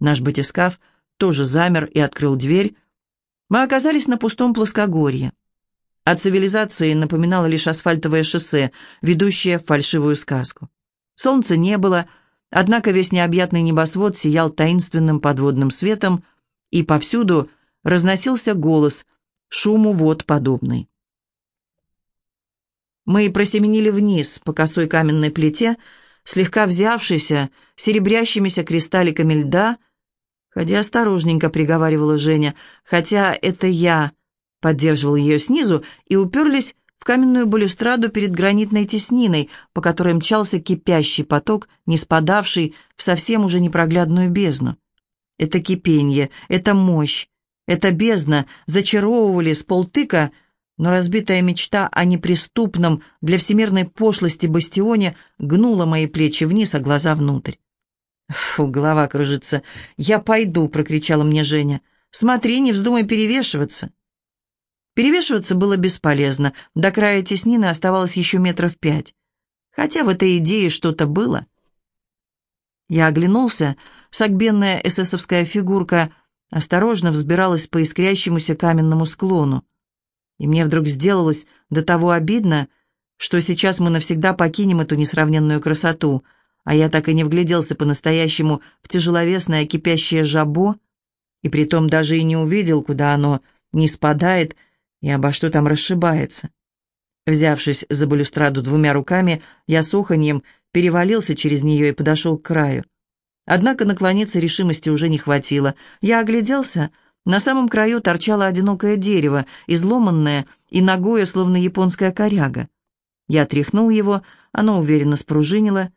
Наш батискаф тоже замер и открыл дверь. Мы оказались на пустом плоскогорье. От цивилизации напоминало лишь асфальтовое шоссе, ведущее в фальшивую сказку. Солнца не было, однако весь необъятный небосвод сиял таинственным подводным светом, и повсюду разносился голос, шуму вод подобный. Мы просеменили вниз по косой каменной плите, слегка взявшейся, серебрящимися кристалликами льда. «Ходи осторожненько», — приговаривала Женя, хотя это я поддерживал ее снизу, и уперлись в каменную балюстраду перед гранитной тесниной, по которой мчался кипящий поток, не спадавший в совсем уже непроглядную бездну. Это кипенье, это мощь, это бездна зачаровывали с полтыка — но разбитая мечта о неприступном для всемирной пошлости бастионе гнула мои плечи вниз, а глаза внутрь. «Фу, голова кружится. Я пойду», — прокричала мне Женя. «Смотри, не вздумай перевешиваться». Перевешиваться было бесполезно. До края теснины оставалось еще метров пять. Хотя в этой идее что-то было. Я оглянулся. Согбенная эсэсовская фигурка осторожно взбиралась по искрящемуся каменному склону. И мне вдруг сделалось до того обидно, что сейчас мы навсегда покинем эту несравненную красоту, а я так и не вгляделся по-настоящему в тяжеловесное кипящее жабо, и притом даже и не увидел, куда оно не спадает и обо что там расшибается. Взявшись за балюстраду двумя руками, я с уханьем перевалился через нее и подошел к краю. Однако наклониться решимости уже не хватило. Я огляделся — на самом краю торчало одинокое дерево, изломанное и ногое, словно японская коряга. Я тряхнул его, оно уверенно спружинило.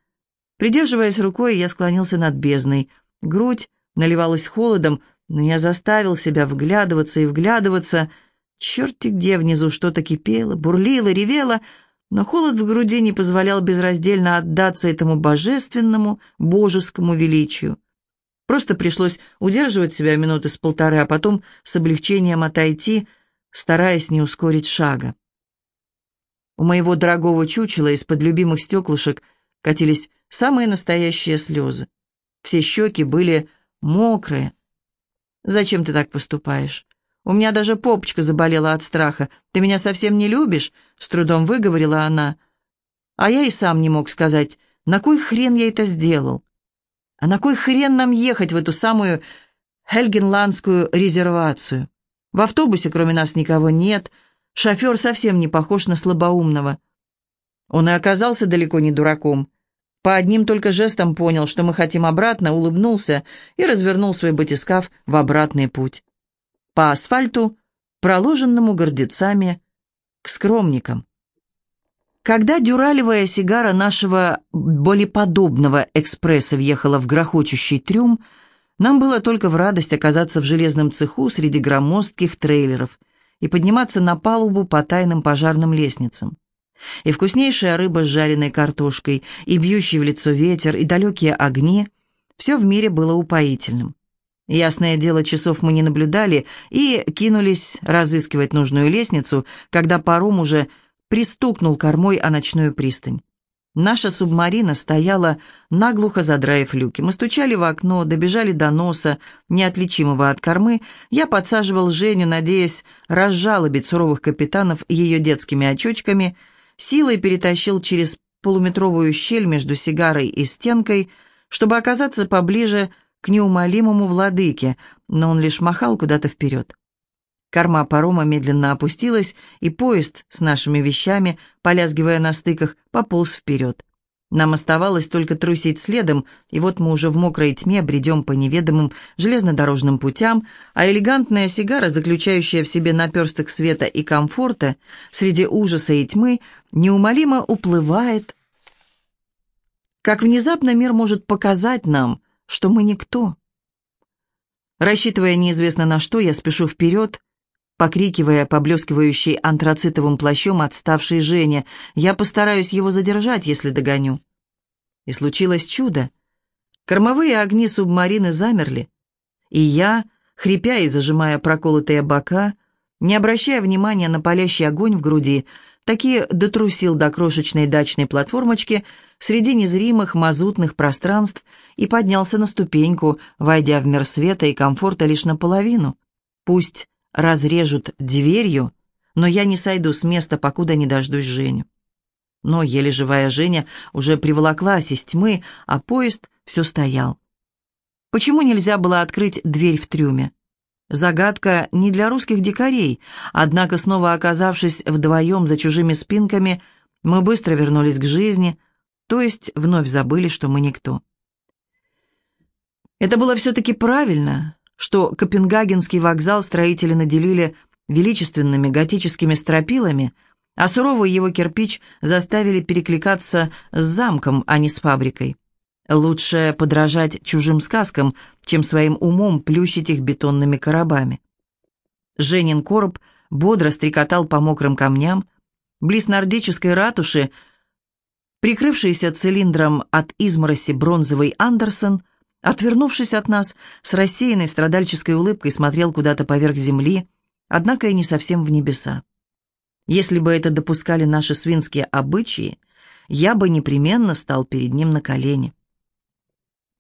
Придерживаясь рукой, я склонился над бездной. Грудь наливалась холодом, но я заставил себя вглядываться и вглядываться. Черти где внизу что-то кипело, бурлило, ревело, но холод в груди не позволял безраздельно отдаться этому божественному, божескому величию. Просто пришлось удерживать себя минуты с полторы, а потом с облегчением отойти, стараясь не ускорить шага. У моего дорогого чучела из-под любимых стеклышек катились самые настоящие слезы. Все щеки были мокрые. «Зачем ты так поступаешь? У меня даже попочка заболела от страха. Ты меня совсем не любишь?» — с трудом выговорила она. А я и сам не мог сказать, на кой хрен я это сделал. А на кой хрен нам ехать в эту самую Хельгенландскую резервацию? В автобусе кроме нас никого нет, шофер совсем не похож на слабоумного. Он и оказался далеко не дураком. По одним только жестам понял, что мы хотим обратно, улыбнулся и развернул свой батискаф в обратный путь. По асфальту, проложенному гордецами к скромникам. Когда дюралевая сигара нашего болеподобного экспресса въехала в грохочущий трюм, нам было только в радость оказаться в железном цеху среди громоздких трейлеров и подниматься на палубу по тайным пожарным лестницам. И вкуснейшая рыба с жареной картошкой, и бьющий в лицо ветер, и далекие огни — все в мире было упоительным. Ясное дело, часов мы не наблюдали и кинулись разыскивать нужную лестницу, когда паром уже пристукнул кормой о ночную пристань. Наша субмарина стояла, наглухо задраив люки. Мы стучали в окно, добежали до носа, неотличимого от кормы. Я подсаживал Женю, надеясь разжалобить суровых капитанов ее детскими очочками, силой перетащил через полуметровую щель между сигарой и стенкой, чтобы оказаться поближе к неумолимому владыке, но он лишь махал куда-то вперед. Корма парома медленно опустилась, и поезд с нашими вещами, полязгивая на стыках, пополз вперед. Нам оставалось только трусить следом, и вот мы уже в мокрой тьме бредем по неведомым железнодорожным путям, а элегантная сигара, заключающая в себе наперсток света и комфорта, среди ужаса и тьмы, неумолимо уплывает. Как внезапно мир может показать нам, что мы никто. Рассчитывая неизвестно на что, я спешу вперед, покрикивая поблескивающий антрацитовым плащом отставшей Жене. «Я постараюсь его задержать, если догоню». И случилось чудо. Кормовые огни субмарины замерли, и я, хрипя и зажимая проколотые бока, не обращая внимания на палящий огонь в груди, таки дотрусил до крошечной дачной платформочки среди незримых мазутных пространств и поднялся на ступеньку, войдя в мир света и комфорта лишь наполовину. Пусть разрежут дверью, но я не сойду с места, покуда не дождусь Женю. Но еле живая Женя уже приволоклась из тьмы, а поезд все стоял. Почему нельзя было открыть дверь в трюме? Загадка не для русских дикарей, однако, снова оказавшись вдвоем за чужими спинками, мы быстро вернулись к жизни, то есть вновь забыли, что мы никто. Это было все-таки правильно, что Копенгагенский вокзал строители наделили величественными готическими стропилами, а суровый его кирпич заставили перекликаться с замком, а не с фабрикой. Лучше подражать чужим сказкам, чем своим умом плющить их бетонными коробами. Женин короб бодро стрекотал по мокрым камням. Близ нордической ратуши, прикрывшийся цилиндром от измороси бронзовый Андерсон, отвернувшись от нас, с рассеянной страдальческой улыбкой смотрел куда-то поверх земли, однако и не совсем в небеса. Если бы это допускали наши свинские обычаи, я бы непременно стал перед ним на колени.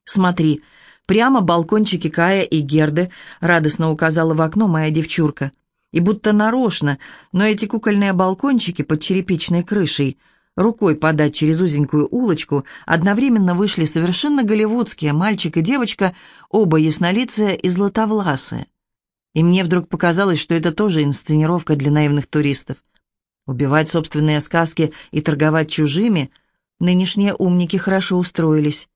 «Смотри, прямо балкончики Кая и Герды», — радостно указала в окно моя девчурка. И будто нарочно, но эти кукольные балкончики под черепичной крышей, рукой подать через узенькую улочку, одновременно вышли совершенно голливудские, мальчик и девочка, оба яснолицые и златовласые. И мне вдруг показалось, что это тоже инсценировка для наивных туристов. Убивать собственные сказки и торговать чужими нынешние умники хорошо устроились.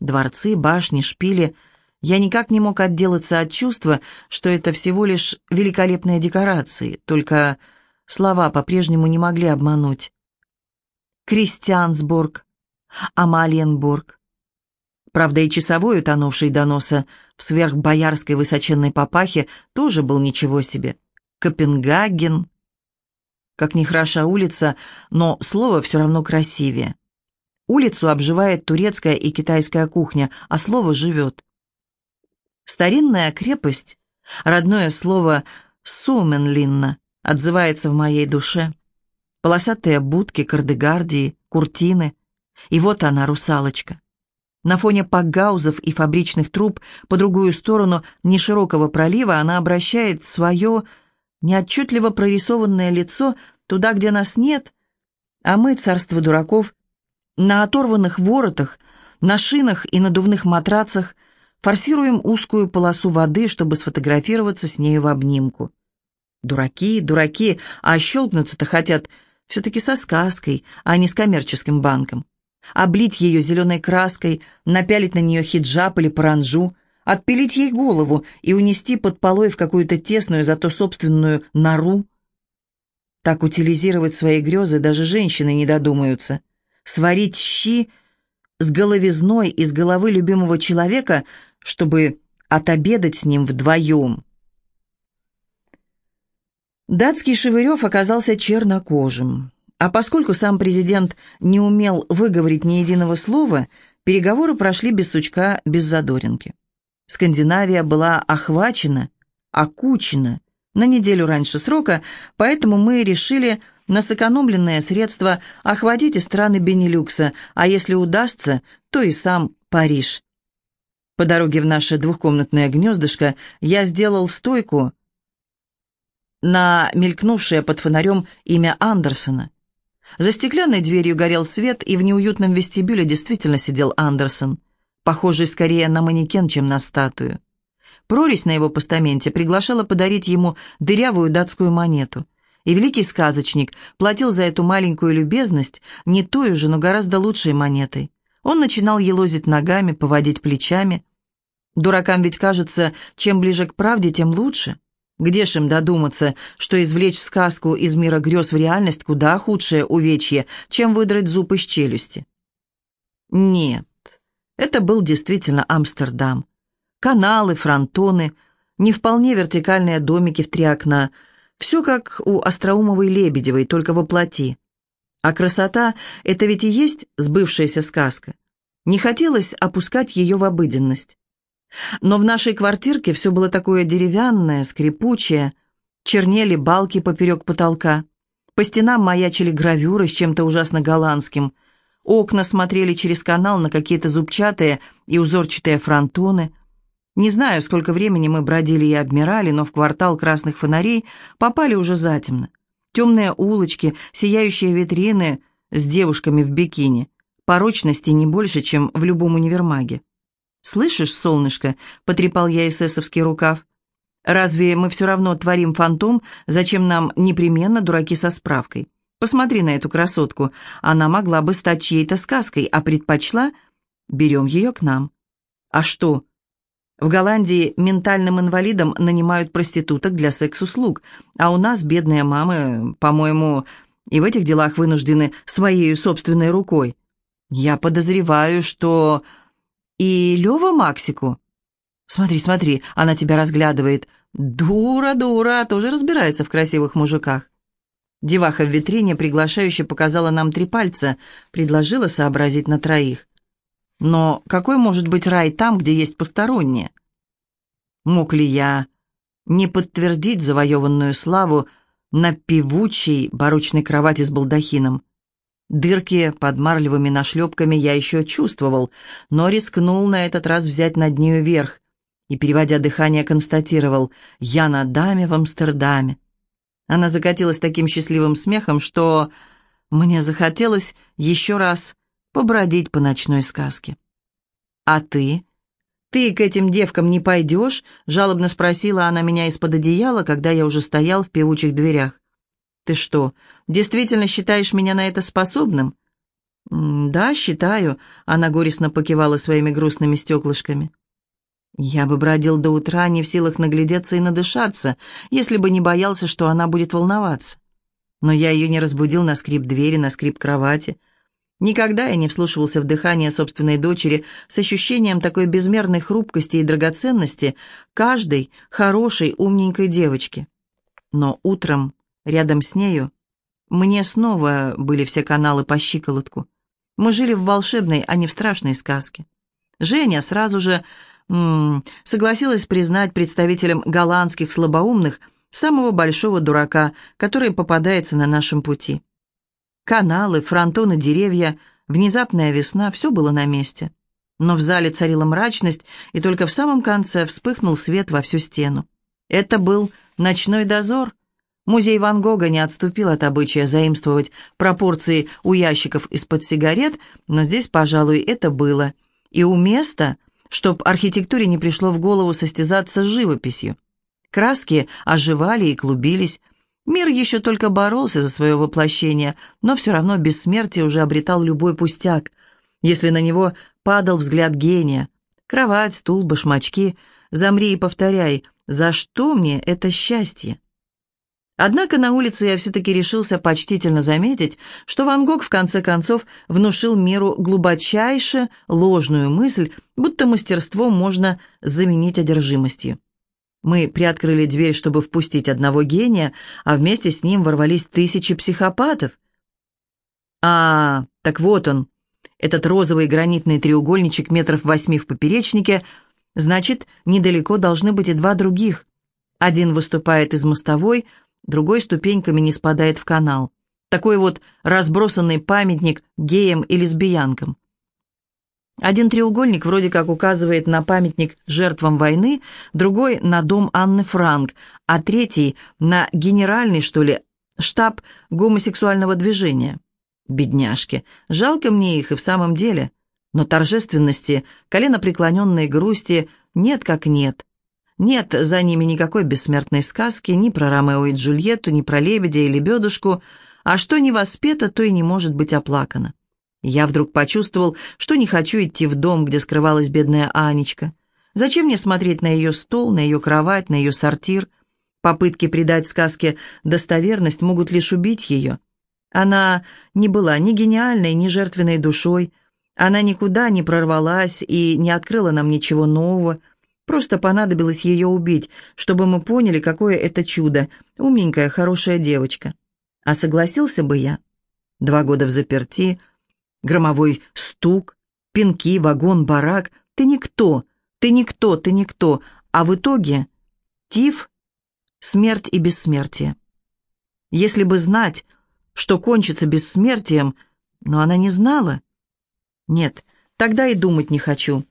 Дворцы, башни, шпили. Я никак не мог отделаться от чувства, что это всего лишь великолепные декорации, только слова по-прежнему не могли обмануть. Кристиансбург, Амалиенбург. Правда, и часовой, утонувший до носа в сверхбоярской высоченной папахе, тоже был ничего себе. Копенгаген. Как ни хороша улица, но слово все равно красивее. Улицу обживает турецкая и китайская кухня, а слово живет. Старинная крепость, родное слово «суменлинна», отзывается в моей душе. Полосатые будки, кардегардии, куртины. И вот она, русалочка. На фоне пакгаузов и фабричных труб по другую сторону неширокого пролива она обращает свое неотчетливо прорисованное лицо туда, где нас нет, а мы, царство дураков, на оторванных воротах, на шинах и надувных матрацах форсируем узкую полосу воды, чтобы сфотографироваться с нею в обнимку. Дураки, дураки, а щелкнуться-то хотят все-таки со сказкой, а не с коммерческим банком. Облить ее зеленой краской, напялить на нее хиджаб или паранжу, отпилить ей голову и унести под полой в какую-то тесную, зато собственную нору. Так утилизировать свои грезы даже женщины не додумаются сварить щи с головизной из головы любимого человека, чтобы отобедать с ним вдвоем. Датский Шевырев оказался чернокожим, а поскольку сам президент не умел выговорить ни единого слова, переговоры прошли без сучка, без задоринки. Скандинавия была охвачена, окучена на неделю раньше срока, поэтому мы решили на сэкономленные средства охватите страны Бенилюкса, а если удастся, то и сам Париж. По дороге в наше двухкомнатное гнездышко я сделал стойку на мелькнувшее под фонарем имя Андерсона. За стеклянной дверью горел свет, и в неуютном вестибюле действительно сидел Андерсон, похожий скорее на манекен, чем на статую. Прорезь на его постаменте приглашала подарить ему дырявую датскую монету и великий сказочник платил за эту маленькую любезность не той же, но гораздо лучшей монетой. Он начинал елозить ногами, поводить плечами. Дуракам ведь кажется, чем ближе к правде, тем лучше. Где ж им додуматься, что извлечь сказку из мира грез в реальность куда худшее увечье, чем выдрать зуб из челюсти? Нет, это был действительно Амстердам. Каналы, фронтоны, не вполне вертикальные домики в три окна — все как у Остроумовой Лебедевой, только воплоти. А красота — это ведь и есть сбывшаяся сказка. Не хотелось опускать ее в обыденность. Но в нашей квартирке все было такое деревянное, скрипучее, чернели балки поперек потолка. По стенам маячили гравюры с чем-то ужасно голландским. Окна смотрели через канал на какие-то зубчатые и узорчатые фронтоны. Не знаю, сколько времени мы бродили и обмирали, но в квартал красных фонарей попали уже затемно. Темные улочки, сияющие витрины с девушками в бикини. Порочности не больше, чем в любом универмаге. «Слышишь, солнышко?» — потрепал я эсэсовский рукав. «Разве мы все равно творим фантом? Зачем нам непременно дураки со справкой? Посмотри на эту красотку. Она могла бы стать чьей-то сказкой, а предпочла... Берем ее к нам. А что?» В Голландии ментальным инвалидам нанимают проституток для секс-услуг, а у нас бедные мамы, по-моему, и в этих делах вынуждены своей собственной рукой. Я подозреваю, что... И Лева Максику. Смотри, смотри, она тебя разглядывает. Дура, дура, тоже разбирается в красивых мужиках. Деваха в витрине приглашающе показала нам три пальца, предложила сообразить на троих. Но какой может быть рай там, где есть посторонние? Мог ли я не подтвердить завоеванную славу на певучей барочной кровати с балдахином? Дырки под марлевыми нашлепками я еще чувствовал, но рискнул на этот раз взять над нею верх и, переводя дыхание, констатировал «Я на даме в Амстердаме». Она закатилась таким счастливым смехом, что мне захотелось еще раз побродить по ночной сказке. «А ты? Ты к этим девкам не пойдешь?» — жалобно спросила она меня из-под одеяла, когда я уже стоял в певучих дверях. «Ты что, действительно считаешь меня на это способным?» «Да, считаю», — она горестно покивала своими грустными стеклышками. «Я бы бродил до утра, не в силах наглядеться и надышаться, если бы не боялся, что она будет волноваться. Но я ее не разбудил на скрип двери, на скрип кровати. Никогда я не вслушивался в дыхание собственной дочери с ощущением такой безмерной хрупкости и драгоценности каждой хорошей, умненькой девочки. Но утром Рядом с нею мне снова были все каналы по щиколотку. Мы жили в волшебной, а не в страшной сказке. Женя сразу же м -м, согласилась признать представителем голландских слабоумных самого большого дурака, который попадается на нашем пути. Каналы, фронтоны, деревья, внезапная весна — все было на месте. Но в зале царила мрачность, и только в самом конце вспыхнул свет во всю стену. Это был ночной дозор — Музей Ван Гога не отступил от обычая заимствовать пропорции у ящиков из-под сигарет, но здесь, пожалуй, это было. И у места, чтоб архитектуре не пришло в голову состязаться с живописью. Краски оживали и клубились. Мир еще только боролся за свое воплощение, но все равно бессмертие уже обретал любой пустяк, если на него падал взгляд гения. Кровать, стул, башмачки. Замри и повторяй, за что мне это счастье? Однако на улице я все-таки решился почтительно заметить, что Ван Гог в конце концов внушил миру глубочайше ложную мысль, будто мастерство можно заменить одержимостью. Мы приоткрыли дверь, чтобы впустить одного гения, а вместе с ним ворвались тысячи психопатов. А, так вот он, этот розовый гранитный треугольничек метров восьми в поперечнике, значит, недалеко должны быть и два других. Один выступает из мостовой, другой ступеньками не спадает в канал. Такой вот разбросанный памятник геям и лесбиянкам. Один треугольник вроде как указывает на памятник жертвам войны, другой — на дом Анны Франк, а третий — на генеральный, что ли, штаб гомосексуального движения. Бедняжки, жалко мне их и в самом деле. Но торжественности, коленопреклоненной грусти нет как нет. Нет за ними никакой бессмертной сказки, ни про Ромео и Джульетту, ни про лебедя или лебедушку, а что не воспето, то и не может быть оплакано. Я вдруг почувствовал, что не хочу идти в дом, где скрывалась бедная Анечка. Зачем мне смотреть на ее стол, на ее кровать, на ее сортир? Попытки придать сказке достоверность могут лишь убить ее. Она не была ни гениальной, ни жертвенной душой. Она никуда не прорвалась и не открыла нам ничего нового. Просто понадобилось ее убить, чтобы мы поняли, какое это чудо, умненькая, хорошая девочка. А согласился бы я? Два года в заперти, громовой стук, пинки, вагон, барак. Ты никто, ты никто, ты никто. А в итоге тиф, смерть и бессмертие. Если бы знать, что кончится бессмертием, но она не знала. Нет, тогда и думать не хочу.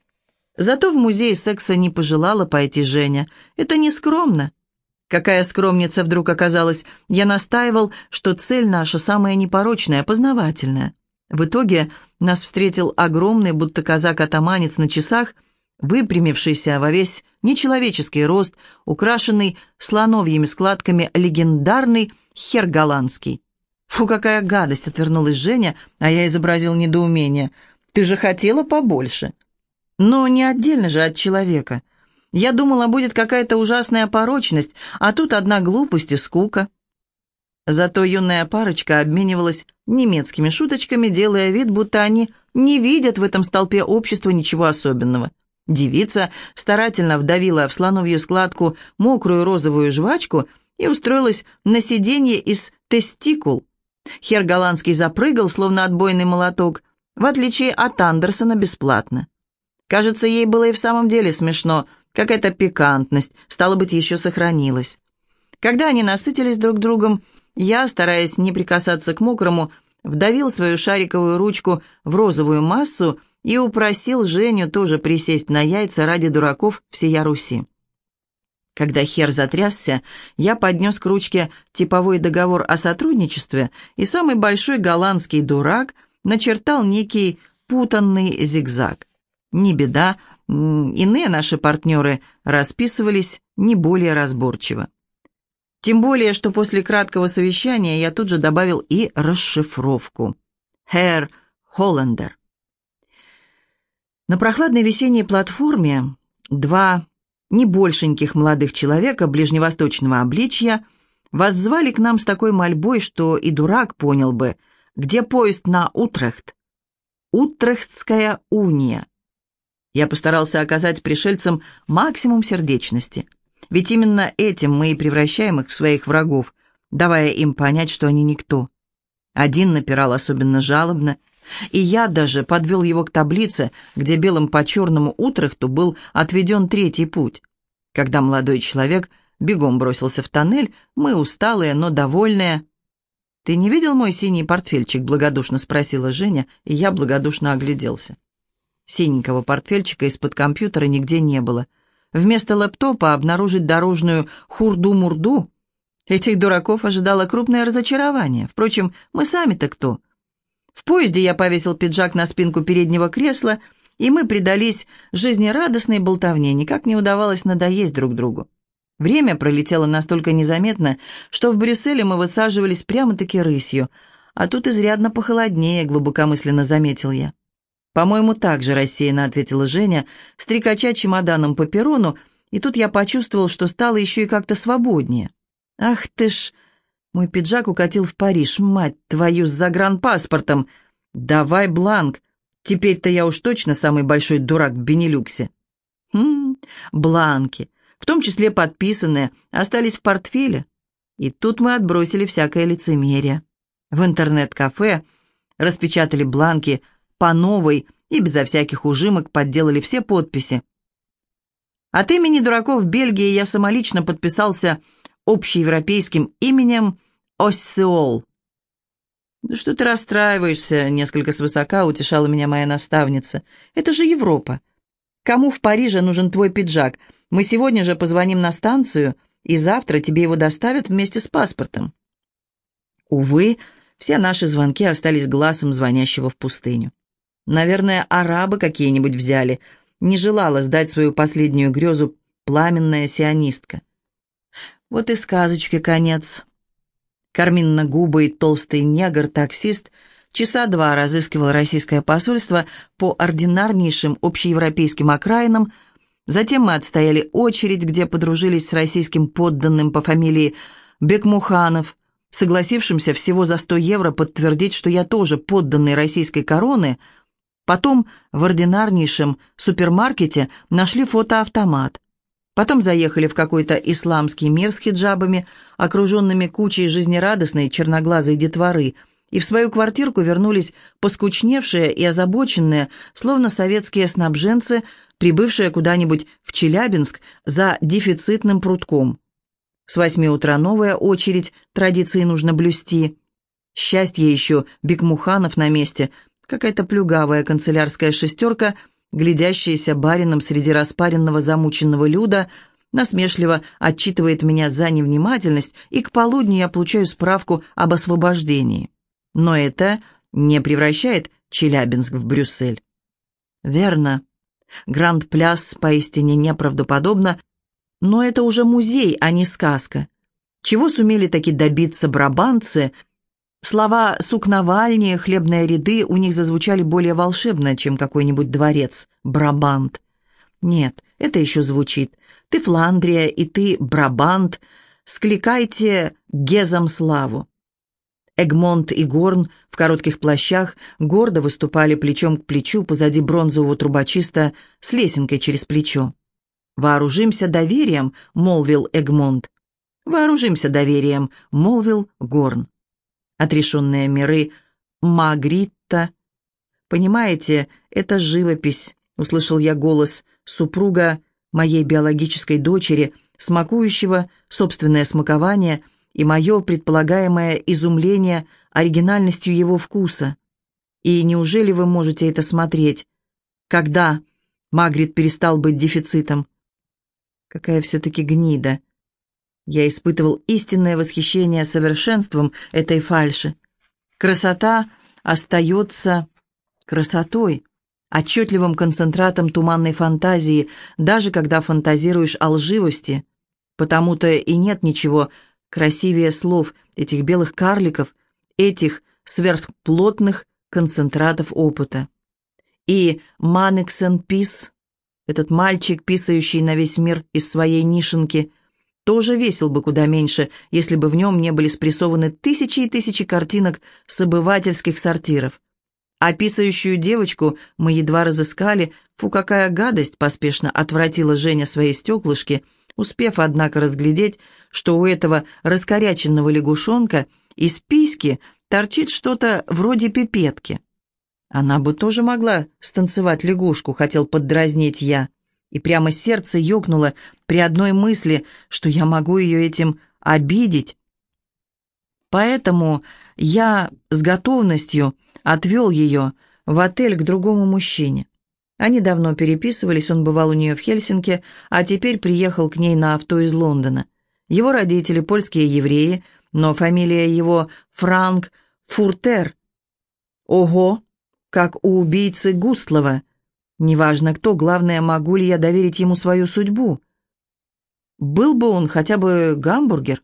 Зато в музей секса не пожелала пойти Женя. Это не скромно. Какая скромница вдруг оказалась. Я настаивал, что цель наша самая непорочная, познавательная. В итоге нас встретил огромный, будто казак-атаманец на часах, выпрямившийся во весь нечеловеческий рост, украшенный слоновьими складками легендарный хер голландский. «Фу, какая гадость!» — отвернулась Женя, а я изобразил недоумение. «Ты же хотела побольше!» «Но не отдельно же от человека. Я думала, будет какая-то ужасная порочность, а тут одна глупость и скука». Зато юная парочка обменивалась немецкими шуточками, делая вид, будто они не видят в этом столпе общества ничего особенного. Девица старательно вдавила в слоновью складку мокрую розовую жвачку и устроилась на сиденье из тестикул. Хер голландский запрыгал, словно отбойный молоток, в отличие от Андерсона бесплатно. Кажется, ей было и в самом деле смешно, какая-то пикантность, стало быть, еще сохранилась. Когда они насытились друг другом, я, стараясь не прикасаться к мокрому, вдавил свою шариковую ручку в розовую массу и упросил Женю тоже присесть на яйца ради дураков всея Руси. Когда хер затрясся, я поднес к ручке типовой договор о сотрудничестве, и самый большой голландский дурак начертал некий путанный зигзаг. Не беда, иные наши партнеры расписывались не более разборчиво. Тем более, что после краткого совещания я тут же добавил и расшифровку. «Herr Холландер». На прохладной весенней платформе два небольшеньких молодых человека ближневосточного обличья воззвали к нам с такой мольбой, что и дурак понял бы, где поезд на Утрехт. Утрехтская уния. Я постарался оказать пришельцам максимум сердечности – ведь именно этим мы и превращаем их в своих врагов, давая им понять, что они никто. Один напирал особенно жалобно, и я даже подвел его к таблице, где белым по черному Утрехту был отведен третий путь. Когда молодой человек бегом бросился в тоннель, мы усталые, но довольные. «Ты не видел мой синий портфельчик?» — благодушно спросила Женя, и я благодушно огляделся. Синенького портфельчика из-под компьютера нигде не было — Вместо лэптопа обнаружить дорожную хурду-мурду. Этих дураков ожидало крупное разочарование. Впрочем, мы сами-то кто? В поезде я повесил пиджак на спинку переднего кресла, и мы предались жизнерадостной болтовне, никак не удавалось надоесть друг другу. Время пролетело настолько незаметно, что в Брюсселе мы высаживались прямо-таки рысью, а тут изрядно похолоднее, глубокомысленно заметил я. «По-моему, так же рассеянно», — ответила Женя, стрекача чемоданом по перрону, и тут я почувствовал, что стало еще и как-то свободнее. «Ах ты ж...» Мой пиджак укатил в Париж, мать твою, с загранпаспортом. «Давай бланк. Теперь-то я уж точно самый большой дурак в Бенилюксе». «Хм, бланки, в том числе подписанные, остались в портфеле». И тут мы отбросили всякое лицемерие. В интернет-кафе распечатали бланки по новой и безо всяких ужимок подделали все подписи. От имени дураков Бельгии я самолично подписался общеевропейским именем Оссеол. «Да что ты расстраиваешься?» — несколько свысока утешала меня моя наставница. «Это же Европа. Кому в Париже нужен твой пиджак? Мы сегодня же позвоним на станцию, и завтра тебе его доставят вместе с паспортом». Увы, все наши звонки остались глазом звонящего в пустыню. Наверное, арабы какие-нибудь взяли. Не желала сдать свою последнюю грезу пламенная сионистка. Вот и сказочки конец. Карминно-губый толстый негр-таксист часа два разыскивал российское посольство по ординарнейшим общеевропейским окраинам, затем мы отстояли очередь, где подружились с российским подданным по фамилии Бекмуханов, согласившимся всего за 100 евро подтвердить, что я тоже подданный российской короны – Потом в ординарнейшем супермаркете нашли фотоавтомат. Потом заехали в какой-то исламский мир с хиджабами, окруженными кучей жизнерадостной черноглазой детворы, и в свою квартирку вернулись поскучневшие и озабоченные, словно советские снабженцы, прибывшие куда-нибудь в Челябинск за дефицитным прутком. С восьми утра новая очередь, традиции нужно блюсти. Счастье еще, Бекмуханов на месте, какая-то плюгавая канцелярская шестерка, глядящаяся барином среди распаренного замученного люда, насмешливо отчитывает меня за невнимательность, и к полудню я получаю справку об освобождении. Но это не превращает Челябинск в Брюссель. Верно. Гранд-пляс поистине неправдоподобно, но это уже музей, а не сказка. Чего сумели таки добиться брабанцы? Слова «сукновальни», «хлебные ряды» у них зазвучали более волшебно, чем какой-нибудь дворец, Брабант. Нет, это еще звучит. Ты Фландрия, и ты Брабант. Скликайте Гезом славу. Эгмонт и Горн в коротких плащах гордо выступали плечом к плечу позади бронзового трубочиста с лесенкой через плечо. «Вооружимся доверием», — молвил Эгмонт. «Вооружимся доверием», — молвил Горн. Отрешенные миры Магритта. «Понимаете, это живопись», — услышал я голос супруга моей биологической дочери, смакующего собственное смакование и мое предполагаемое изумление оригинальностью его вкуса. И неужели вы можете это смотреть? Когда Магрит перестал быть дефицитом? Какая все-таки гнида. Я испытывал истинное восхищение совершенством этой фальши. Красота остается красотой, отчетливым концентратом туманной фантазии, даже когда фантазируешь о лживости. Потому-то и нет ничего красивее слов этих белых карликов, этих сверхплотных концентратов опыта. И Манексен Пис, этот мальчик, писающий на весь мир из своей нишенки, тоже весил бы куда меньше, если бы в нем не были спрессованы тысячи и тысячи картинок с обывательских сортиров. Писающую девочку мы едва разыскали, фу, какая гадость, поспешно отвратила Женя свои стеклышки – успев, однако, разглядеть, что у этого раскоряченного лягушонка из письки торчит что-то вроде пипетки. Она бы тоже могла станцевать лягушку, хотел поддразнить я. И прямо сердце ёкнуло при одной мысли, что я могу ее этим обидеть. Поэтому я с готовностью отвел ее в отель к другому мужчине. Они давно переписывались, он бывал у нее в Хельсинки, а теперь приехал к ней на авто из Лондона. Его родители польские евреи, но фамилия его Франк Фуртер. Ого, как у убийцы Густлова. Неважно кто, главное, могу ли я доверить ему свою судьбу. Был бы он хотя бы гамбургер.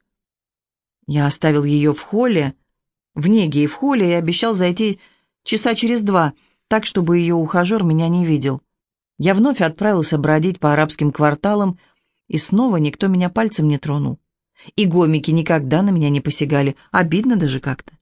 Я оставил ее в холле, в неге и в холле, и обещал зайти часа через два — так, чтобы ее ухажер меня не видел. Я вновь отправился бродить по арабским кварталам, и снова никто меня пальцем не тронул. И гомики никогда на меня не посягали, обидно даже как-то.